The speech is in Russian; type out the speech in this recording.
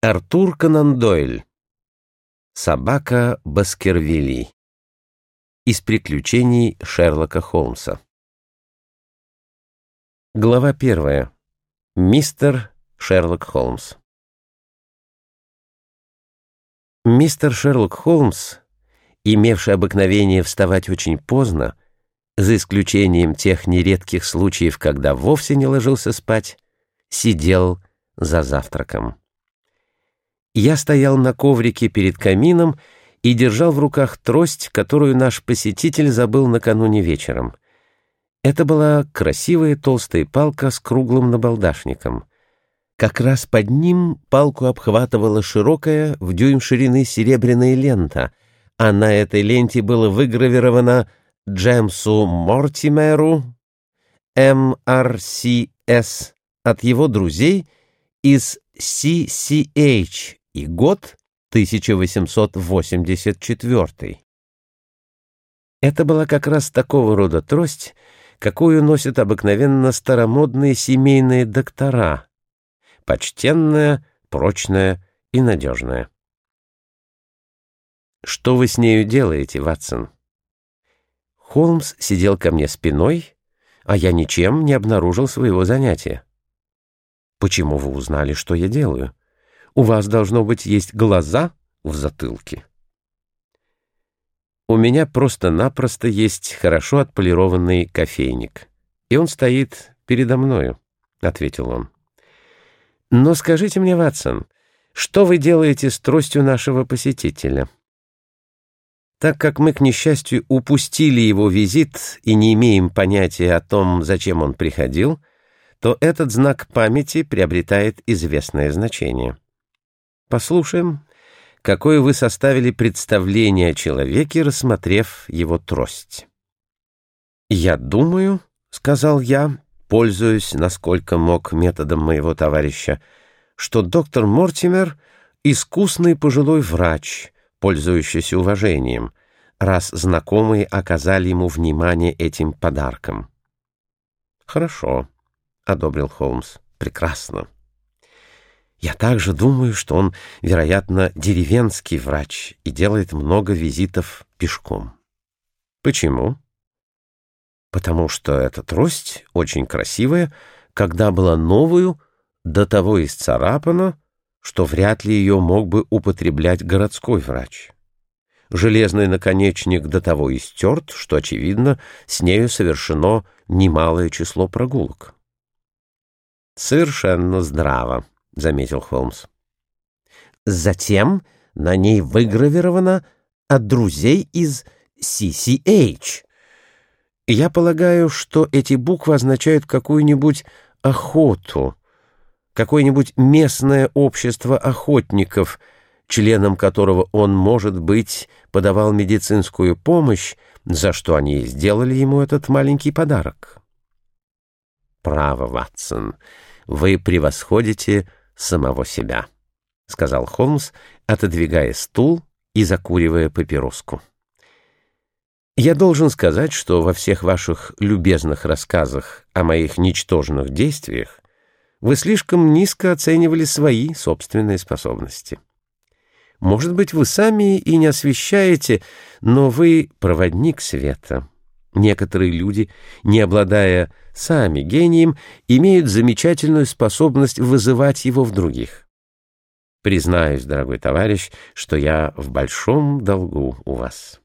Артур Конан Дойль. Собака Баскервилей. Из приключений Шерлока Холмса. Глава первая. Мистер Шерлок Холмс. Мистер Шерлок Холмс, имевший обыкновение вставать очень поздно, за исключением тех нередких случаев, когда вовсе не ложился спать, сидел за завтраком. Я стоял на коврике перед камином и держал в руках трость, которую наш посетитель забыл накануне вечером. Это была красивая толстая палка с круглым набалдашником. Как раз под ним палку обхватывала широкая в дюйм ширины серебряная лента, а на этой ленте было выгравировано Джемсу Мортимеру, МРСС, от его друзей из CCH, и год 1884. Это была как раз такого рода трость, какую носят обыкновенно старомодные семейные доктора, почтенная, прочная и надежная. «Что вы с нею делаете, Ватсон?» Холмс сидел ко мне спиной, а я ничем не обнаружил своего занятия. «Почему вы узнали, что я делаю?» У вас, должно быть, есть глаза в затылке. У меня просто-напросто есть хорошо отполированный кофейник, и он стоит передо мною, — ответил он. Но скажите мне, Ватсон, что вы делаете с тростью нашего посетителя? Так как мы, к несчастью, упустили его визит и не имеем понятия о том, зачем он приходил, то этот знак памяти приобретает известное значение. Послушаем, какое вы составили представление о человеке, рассмотрев его трость. «Я думаю», — сказал я, пользуясь, насколько мог, методом моего товарища, что доктор Мортимер — искусный пожилой врач, пользующийся уважением, раз знакомые оказали ему внимание этим подарком. «Хорошо», — одобрил Холмс, — «прекрасно». Я также думаю, что он, вероятно, деревенский врач и делает много визитов пешком. Почему? Потому что эта трость очень красивая, когда была новую, до того исцарапана, что вряд ли ее мог бы употреблять городской врач. Железный наконечник до того истерт, что, очевидно, с нею совершено немалое число прогулок. Совершенно здраво. — заметил Холмс. Затем на ней выгравировано «От друзей из CCH». Я полагаю, что эти буквы означают какую-нибудь охоту, какое-нибудь местное общество охотников, членом которого он, может быть, подавал медицинскую помощь, за что они сделали ему этот маленький подарок. Право, Ватсон, вы превосходите самого себя», — сказал Холмс, отодвигая стул и закуривая папироску. «Я должен сказать, что во всех ваших любезных рассказах о моих ничтожных действиях вы слишком низко оценивали свои собственные способности. Может быть, вы сами и не освещаете, но вы проводник света». Некоторые люди, не обладая сами гением, имеют замечательную способность вызывать его в других. Признаюсь, дорогой товарищ, что я в большом долгу у вас.